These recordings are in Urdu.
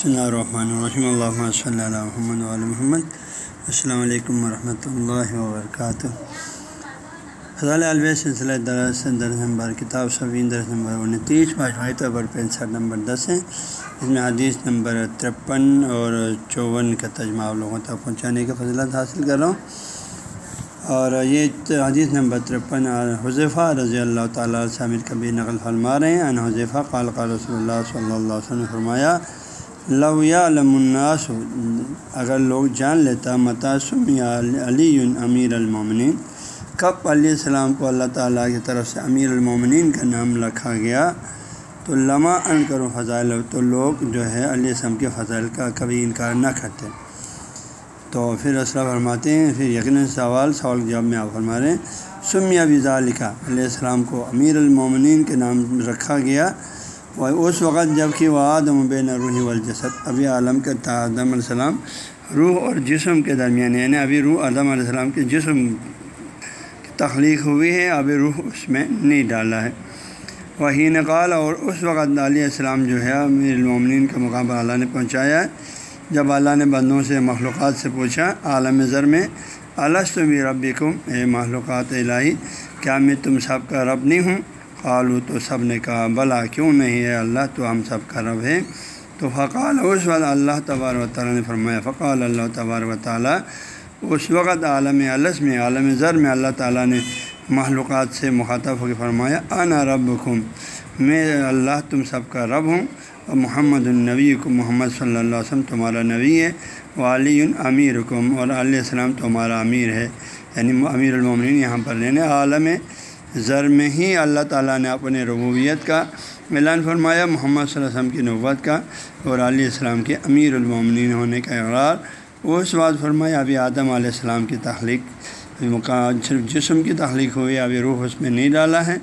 بسم اللہ الرحمن الرحیم اللہ صلی اللہ محمد علیہ محمد السلام علیکم ورحمۃ اللہ وبرکاتہ فضال الب سلسلہ درس درس نمبر کتاب سبین درس نمبر انتیس باجوائی طور پر پینسٹھ نمبر دس ہے اس میں حدیث نمبر ترپن اور چون کا تجمہ آپ لوگوں تک پہنچانے کا فضلت حاصل کر رہا ہوں اور یہ حدیث نمبر ترپن حضیفہ رضی اللہ تعالیٰ شامل کبھی نقل فرما رہے ہیں ان حضیفہ قال قال رسول اللہ صلی اللہ علیہ وسلم فرمایا لو یا الناس، اگر لوگ جان لیتا متاثم یا علی امیر المومنین، کب علیہ السلام کو اللہ تعالیٰ کی طرف سے امیر المومنین کا نام رکھا گیا، تو لمحہ ان کرو فضائل، تو لوگ جو ہے علیہ السلام کے فضائل کا کبھی انکار نہ کرتے۔ تو پھر اسلح فرماتے ہیں، پھر یقیناً سوال سوال جواب میں آپ فرما رہے ہیں۔ سمیہ وزا لکھا علیہ السلام کو امیر المومنین کے نام رکھا گیا اس وقت جبکہ وہ آدم بین روح والجسد، ابھی عالم کے آدم علیہ السلام روح اور جسم کے درمیان یعنی ابھی روح آدم علیہ السلام کے جسم کی تخلیق ہوئی ہے، ابھی روح اس میں نہیں ڈالا ہے۔ وہی نقال اور اس وقت علیہ السلام جو ہے، امیر المومنین کا مقام اللہ نے پہنچایا۔ ہے جب اللہ نے بندوں سے مخلوقات سے پوچھا، عالم ذر میں الس بھی رب اے معلومات الہی، کیا میں تم سب کا رب نہیں ہوں؟ قالو تو سب نے کہا، بلا کیوں نہیں ہے اللہ، تو ہم سب کا رب ہے۔ تو فقال، اس وقت اللہ تبار و تعالیٰ نے فرمایا، فقال اللہ تبار و تعالیٰ، اس وقت عالم علس میں، عالم ذر میں اللہ تعالیٰ نے معلومات سے مخاطب ہو کے فرمایا، انا رب میں اللہ تم سب کا رب ہوں، اور محمد النبی کو محمد صلی اللہ علیہ وسلم تمہارا نبی ہے وہ علی امیر کم اور علیہ السلام تمہارا امیر ہے۔ یعنی امیر المومنین یہاں پر لینے عالم ذر میں ہی اللہ تعالیٰ نے اپنے ربوبیت کا اعلان فرمایا، محمد صلی اللہ علیہ وسلم کی نوت کا اور علیہ السلام کے امیر المومنین ہونے کا اقرار۔ اس بات فرمایا، ابھی آدم علیہ السلام کی تخلیق صرف جسم کی تخلیق ہوئی، ابھی روح اس میں نہیں ڈالا ہے۔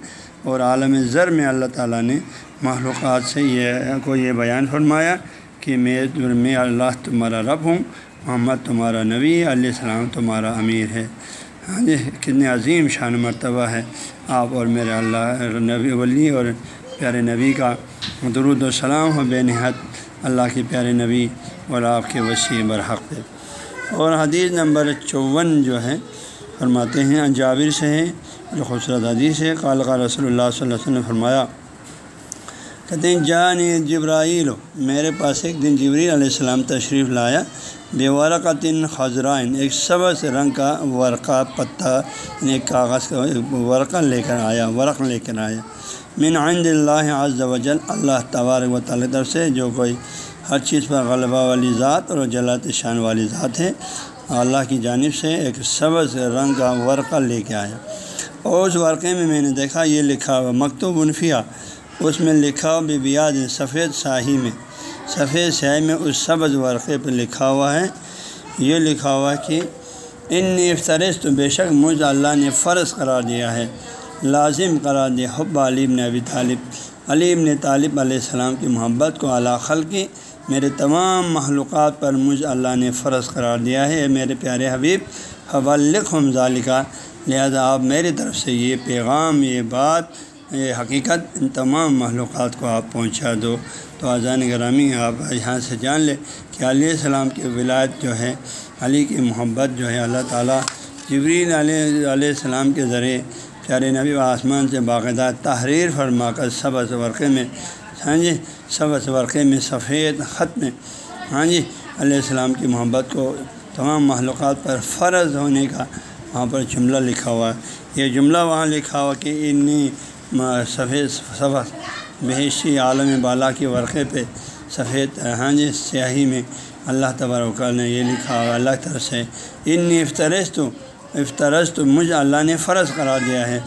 اور عالم ذر میں اللہ تعالیٰ نے معلومات سے یہ کو یہ بیان فرمایا کہ میں میں اللہ تمہارا رب ہوں، محمد تمہارا نبی علیہ السلام تمہارا امیر ہے۔ ہاں جی کتنے عظیم شان مرتبہ ہے آپ اور میرے اللہ نبی ولی اور پیارے نبی کا درود السلام ہو بے نہایت اللہ کے پیارے نبی اور آپ کے وسیع برحق پہ۔ اور حدیث نمبر چون جو ہے، فرماتے ہیں، جابر سے ہیں جو خوبصورت حدیث ہے۔ قالقہ رسول اللہ صلی اللہ علیہ وسلم نے فرمایا کہتے ہیں، جان جبرائیل، میرے پاس ایک دن جبریل علیہ السلام تشریف لایا۔ بے ورقتن خزرائن ایک سبز رنگ کا ورقہ پتہ یعنی ایک کاغذ کا ورقہ لے کر آیا، ورق لے کر آیا۔ من عند اللہ عز و جل، اللہ تبارک و تعالی طرف سے جو کوئی ہر چیز پر غلبہ والی ذات اور جلات شان والی ذات ہے، اللہ کی جانب سے ایک سبز رنگ کا ورقہ لے کے آیا۔ اور اس ورقے میں میں نے دیکھا، یہ لکھا ہوا مکتوب انفیہ اس میں لکھا ہوا بھی بیاد سفید ساہی میں۔ سفید سیاہی میں اس سبز ورقے پہ لکھا ہوا ہے۔ یہ لکھا ہوا کہ ان افطرس تو بے شک مجھ اللہ نے فرض قرار دیا ہے، لازم قرار دیا۔ حب علیم نے ابی طالب۔ علیم نے طالب علیہ السلام کی محبت کو اللہ خل کی میرے تمام معلومات پر مجھ اللہ نے فرض قرار دیا ہے۔ میرے پیارے حبیب حوالق ذالکہ لہذا آپ میری طرف سے یہ پیغام، یہ بات یہ حقیقت ان تمام معلومات کو آپ پہنچا دو۔ تو اذان گرامی آپ یہاں سے جان لیں کہ علیہ السلام کی ولایت جو ہے، علی کی محبت جو ہے، اللہ تعالیٰ جبریل علیہ علیہ السلام کے ذریعے پیارے نبی و آسمان سے باقاعدہ تحریر فرما کر سبز ورقے میں ہاں جی سبز ورقے میں سفید خط میں ہاں جی علیہ السلام کی محبت کو تمام معلومات پر فرض ہونے کا وہاں پر جملہ لکھا ہوا ہے۔ یہ جملہ وہاں لکھا ہوا کہ انی سفید سفر بحشی عالم بالا کے ورقے پہ سفید ہاں جی سیاہی میں اللہ تبارک نے یہ لکھا ہوا اللہ طرف سے ان افطرس تو افطرس تو مجھے اللہ نے فرض قرار دیا ہے۔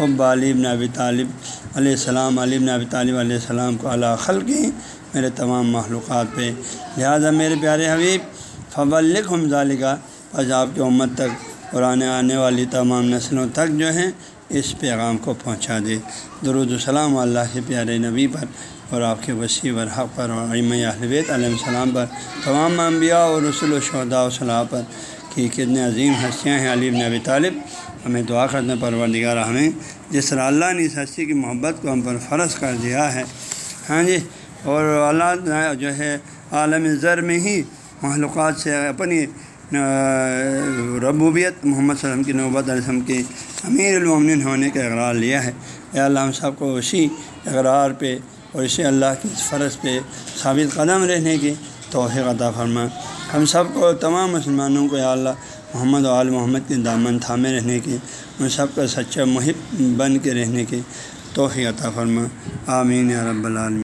حب علیم ابی طالب علیہ السلام علیم ابی طالب علیہ السلام کو اللہ خل میرے تمام معلومات پہ۔ لہٰذا میرے پیارے حبیب فبلک ہم ظالقہ بس آپ کی امت تک پرانے آنے والی تمام نسلوں تک جو ہیں اس پیغام کو پہنچا دے۔ درود السلام اللہ کے پیارے نبی پر اور آپ کے وسیع ورحق پر اور علم اہلویت علیہ السلام پر۔ تمام انبیاء اور رسول و شہدا و صلاح پر کہ کتنے عظیم ہستیاں ہیں علیم نبی طالب۔ ہمیں دعا کرنے پروردگار ہمیں جس طرح اللہ نے اس ہستی کی محبت کو ہم پر فرض کر دیا ہے۔ ہاں جی اور اللہ جو ہے عالم ذر میں ہی معلومات سے اپنی ربوبیت محمد صلی اللہ علیہ وسلم کی نوبت علیہ وسلم کی امیر المومن ہونے کا اقرار لیا ہے۔ اے اللہ ہم سب کو اسی اقرار پہ اور اسی اللہ کی فرض پہ ثابت قدم رہنے کی توفیق عطا فرما۔ ہم سب کو تمام مسلمانوں کو یا اللہ محمد و عال محمد کے دامن تھامے رہنے کی ان سب کا سچا محب بن کے رہنے کی توفیق عطا فرما۔ آمین یا رب العالمین۔